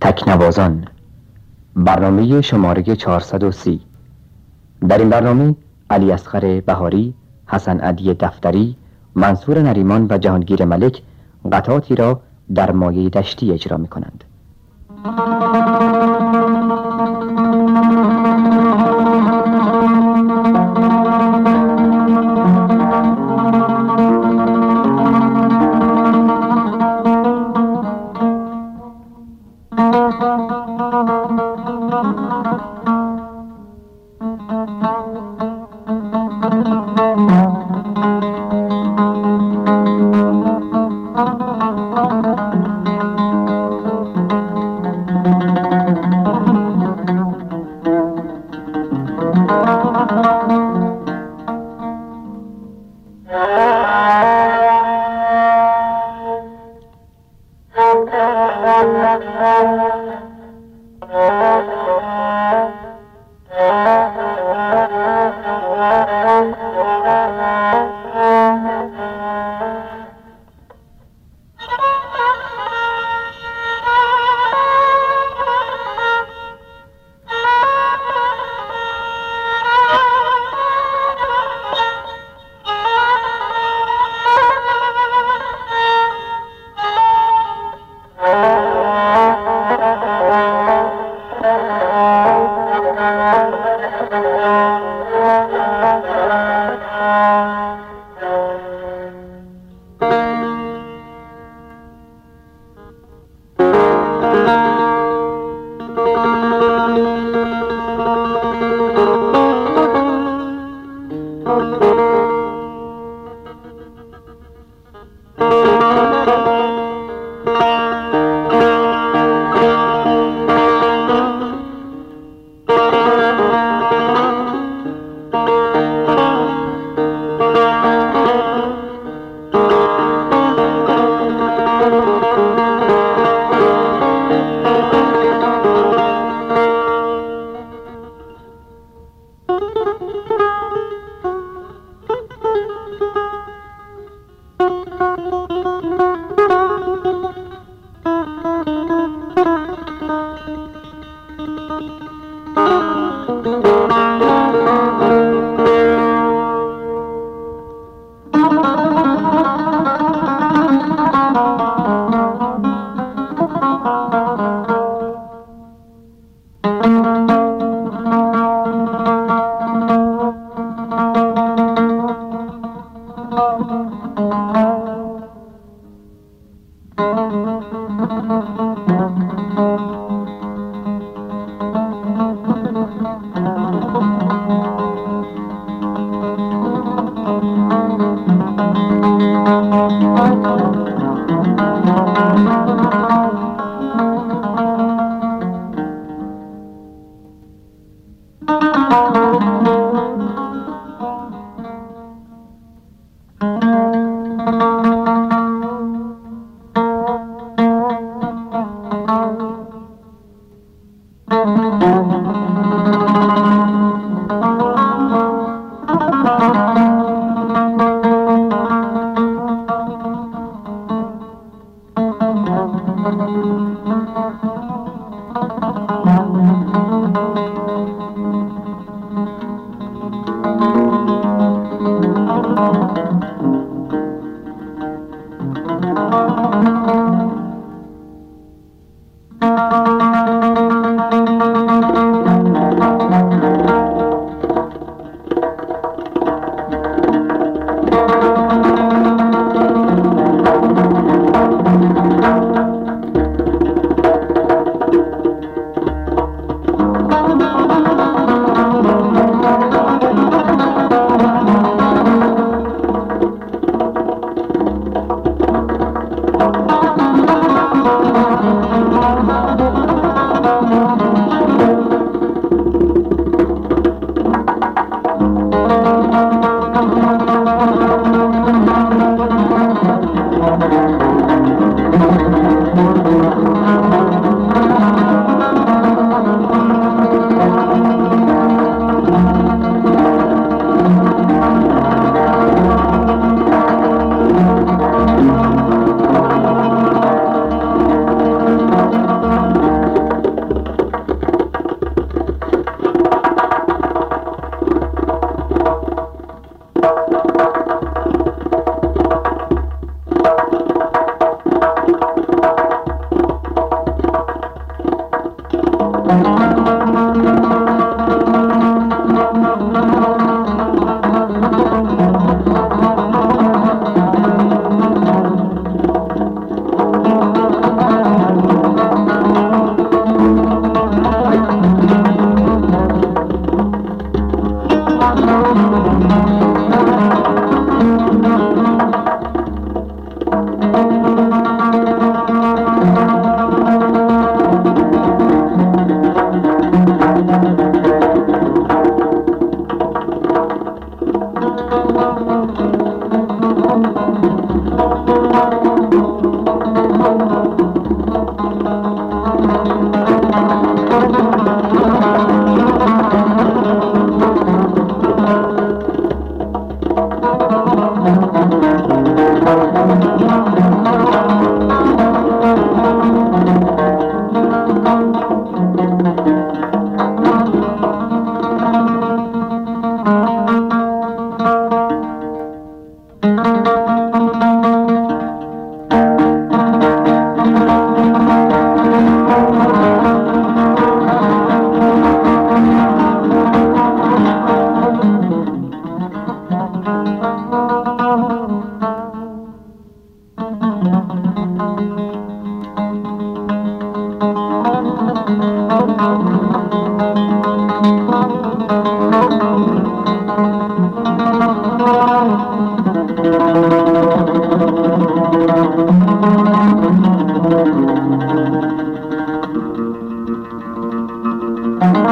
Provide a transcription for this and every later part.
تکنوازان برنامه شماره 430 در این برنامه علی اصغر بهاری حسن عدی دفتری منصور نریمان و جهانگیر ملک قطعاتی را در مایه دشتی اجرا می کنند.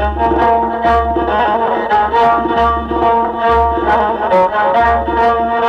Thank you.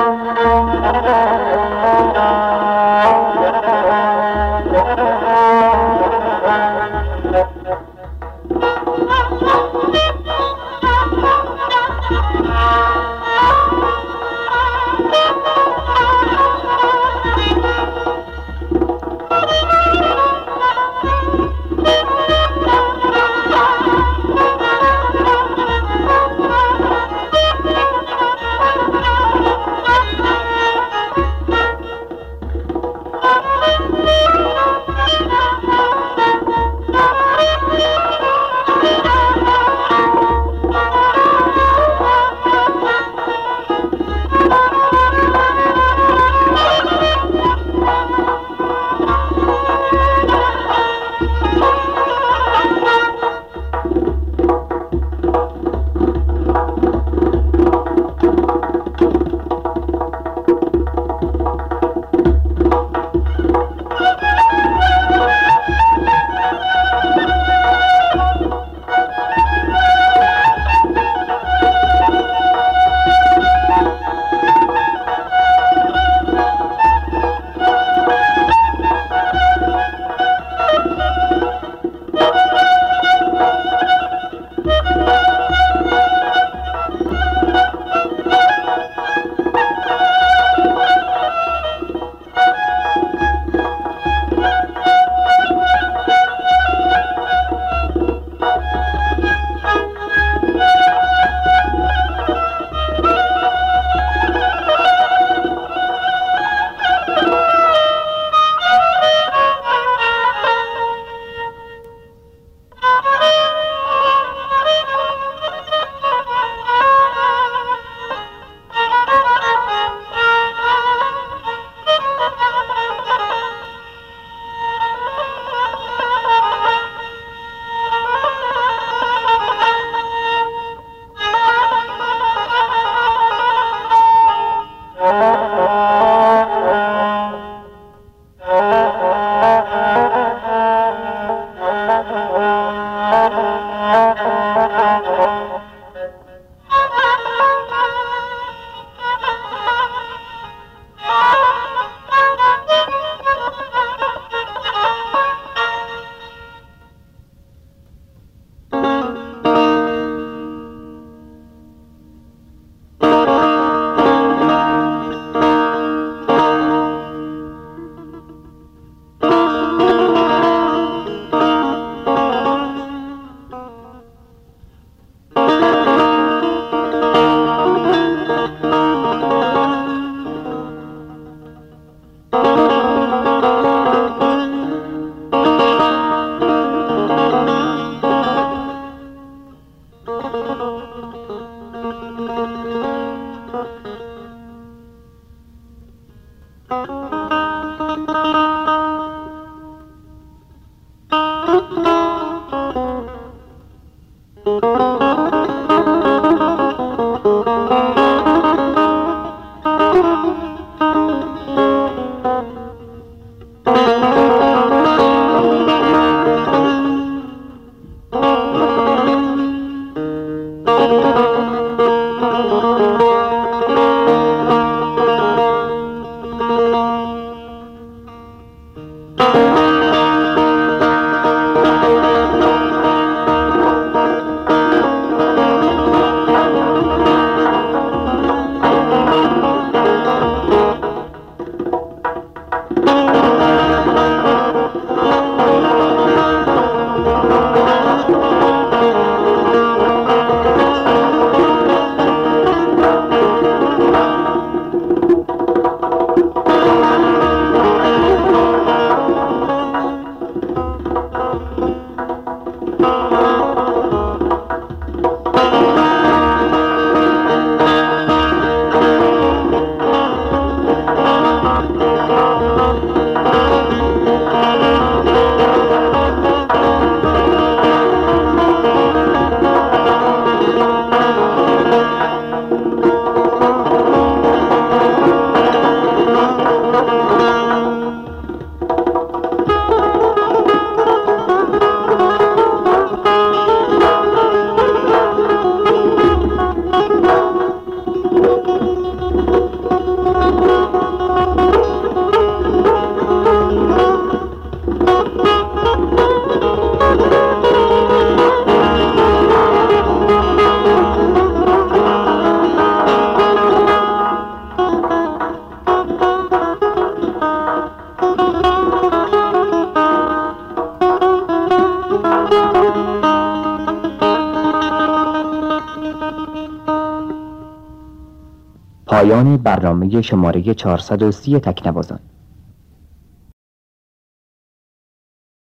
پایان برنامه شماره 430 تکنوازان.